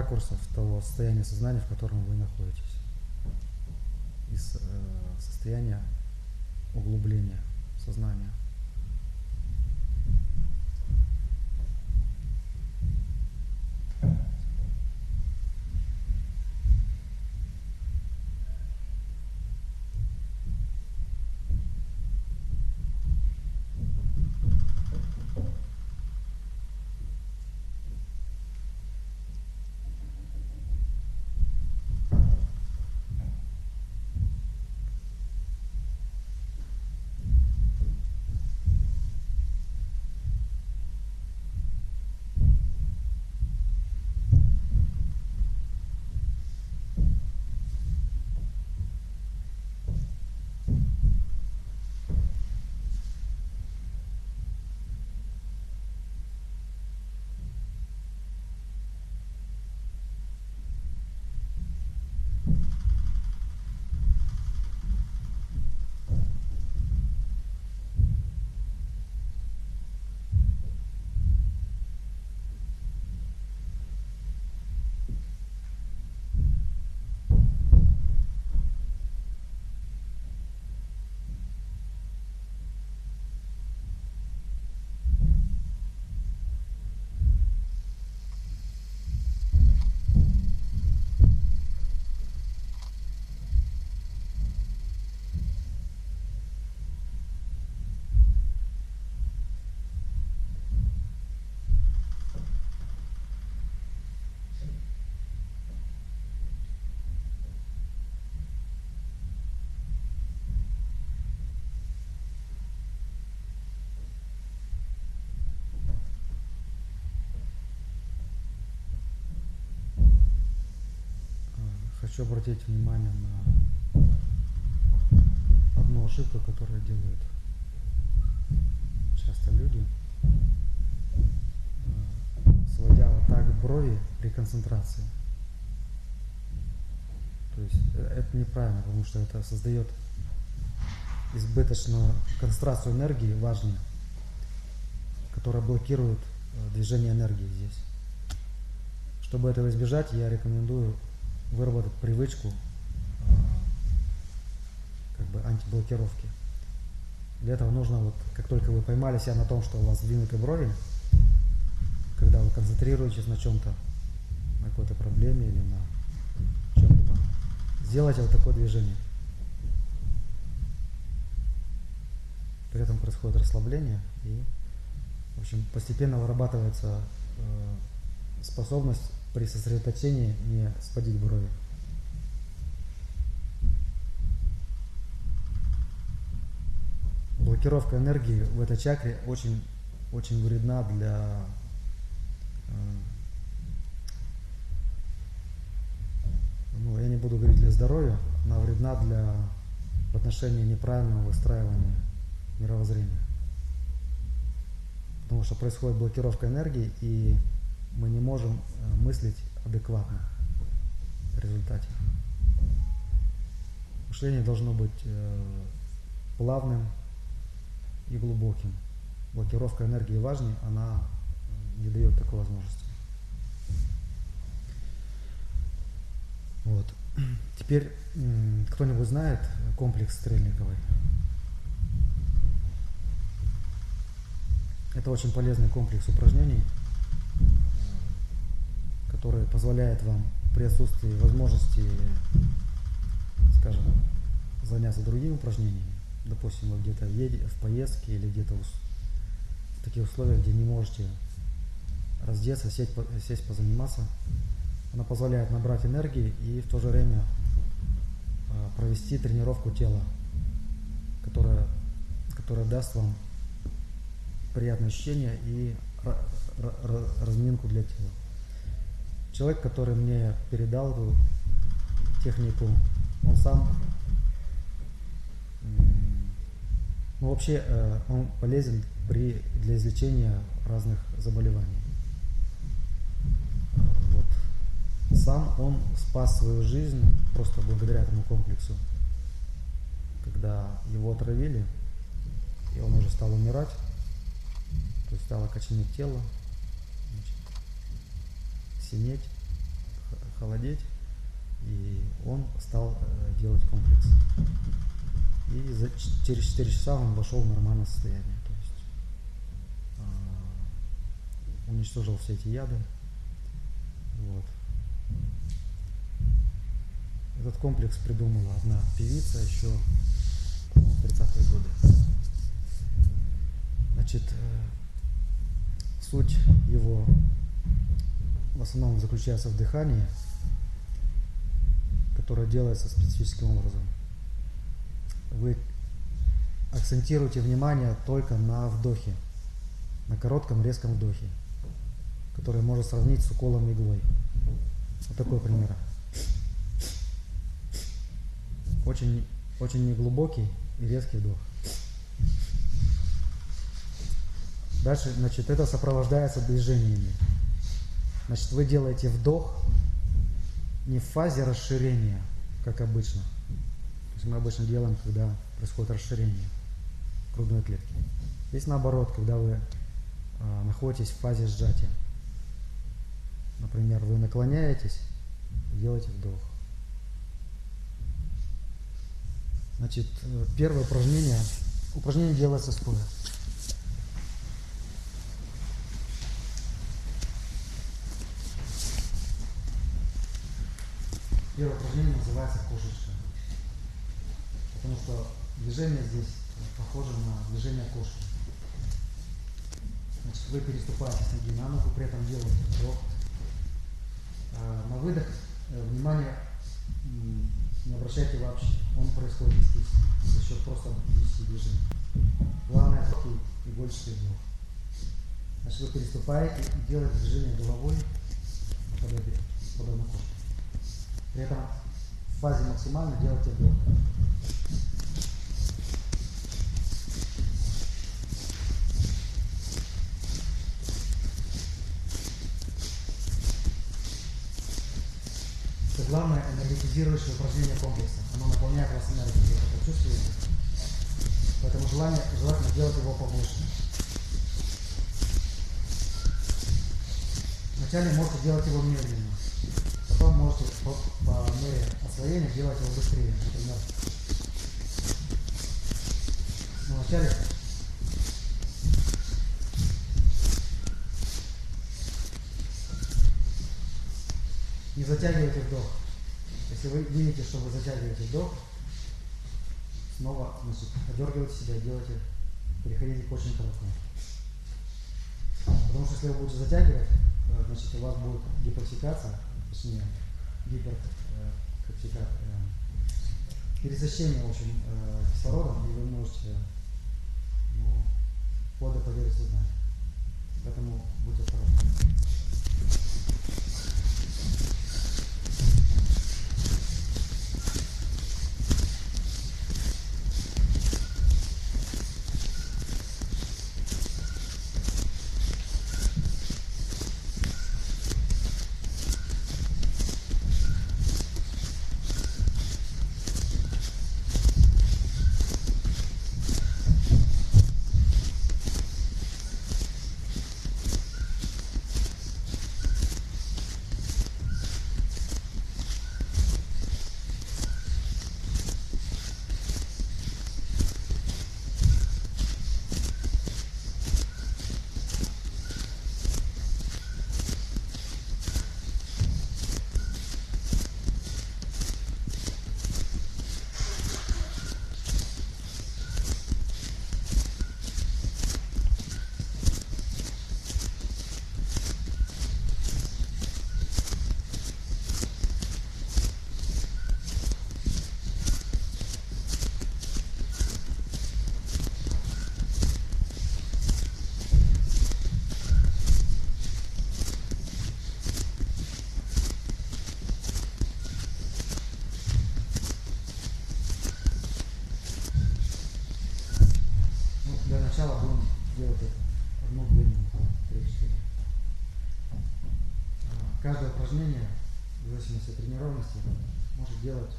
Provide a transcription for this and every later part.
ракурсов того состояния сознания, в котором вы находитесь. Из э, состояния углубления сознания. Хочу обратить внимание на одну ошибку, которую делают часто люди, э, сводя вот так брови при концентрации. То есть э, это неправильно, потому что это создает избыточную концентрацию энергии важную, которая блокирует э, движение энергии здесь. Чтобы этого избежать, я рекомендую выработать привычку а, как бы антиблокировки. Для этого нужно, вот, как только вы поймали себя на том, что у вас сдвинуты брови, когда вы концентрируетесь на чем-то, на какой-то проблеме или на чем-либо, сделайте вот такое движение. При этом происходит расслабление и, в общем, постепенно вырабатывается э, способность при сосредоточении не сводить брови. Блокировка энергии в этой чакре очень, очень вредна для э, ну, я не буду говорить для здоровья, она вредна для в отношении неправильного выстраивания мировоззрения. Потому что происходит блокировка энергии, и мы не можем э, мыслить адекватно в результате. Мышление должно быть э, плавным и глубоким. Блокировка энергии важнее, она э, не дает такой возможности. Вот. Теперь кто-нибудь знает комплекс Стрельниковой? Это очень полезный комплекс упражнений – который позволяет вам при отсутствии возможности, скажем, заняться другими упражнениями, допустим, вы где-то едете в поездке или где-то в таких условиях, где не можете раздеться, сесть, сесть позаниматься, она позволяет набрать энергии и в то же время а, провести тренировку тела, которая, которая даст вам приятное ощущение и разминку для тела человек, который мне передал эту технику, он сам, ну вообще э, он полезен при, для излечения разных заболеваний. Вот. Сам он спас свою жизнь просто благодаря этому комплексу. Когда его отравили, и он уже стал умирать, то есть стало коченеть тело, синеть. холодеть, и он стал э, делать комплекс. И за, через 4 часа он вошел в нормальное состояние. То есть э, уничтожил все эти яды. Вот. Этот комплекс придумала одна певица еще в 30-е годы. Значит, э, суть его в основном заключается в дыхании, которое делается специфическим образом. Вы акцентируете внимание только на вдохе, на коротком резком вдохе, который можно сравнить с уколом иглой. Вот такой пример. Очень, очень неглубокий и резкий вдох. Дальше, значит, это сопровождается движениями. Значит, вы делаете вдох не в фазе расширения, как обычно. То есть мы обычно делаем, когда происходит расширение грудной клетки. Здесь наоборот, когда вы э, находитесь в фазе сжатия. Например, вы наклоняетесь, делаете вдох. Значит, э, первое упражнение. Упражнение делается стоя. Первое упражнение называется кошечка. Потому что движение здесь похоже на движение кошки. Значит, вы переступаете с ноги на ногу, при этом делаете вдох. А на выдох э, внимание не обращайте вообще. Он происходит естественно, за счет просто 10 движений. Главное такой игольчатый вдох. Значит, вы переступаете и делаете движение головой подобно кошке. При этом в фазе максимально делайте вдох. Это главное энергетизирующее упражнение комплекса. Оно наполняет вас энергией, это почувствуете. Поэтому желание, желательно делать его побольше. Вначале можете делать его медленно. Мере освоения делать его быстрее. Например, ну, вначале не затягивайте вдох. Если вы видите, что вы затягиваете вдох, снова значит, одергивайте себя, делайте, переходите к очень короткому. Потому что если вы будете затягивать, э, значит у вас будет гипоксикация, точнее, гиперкапсика, э, пересыщение в общем, э, кислородом, и вы можете ну, вплоть до сознания. Поэтому будьте осторожны. Ну, для начала будем делать это одну-две минуты, три-четыре. А, Каждое упражнение, в зависимости от тренированности, может делать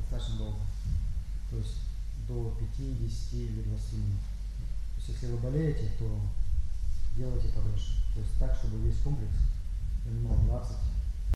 достаточно долго. То есть до 5, 10 или 20 минут. То есть если вы болеете, то делайте подольше. То есть так, чтобы весь комплекс занимал 20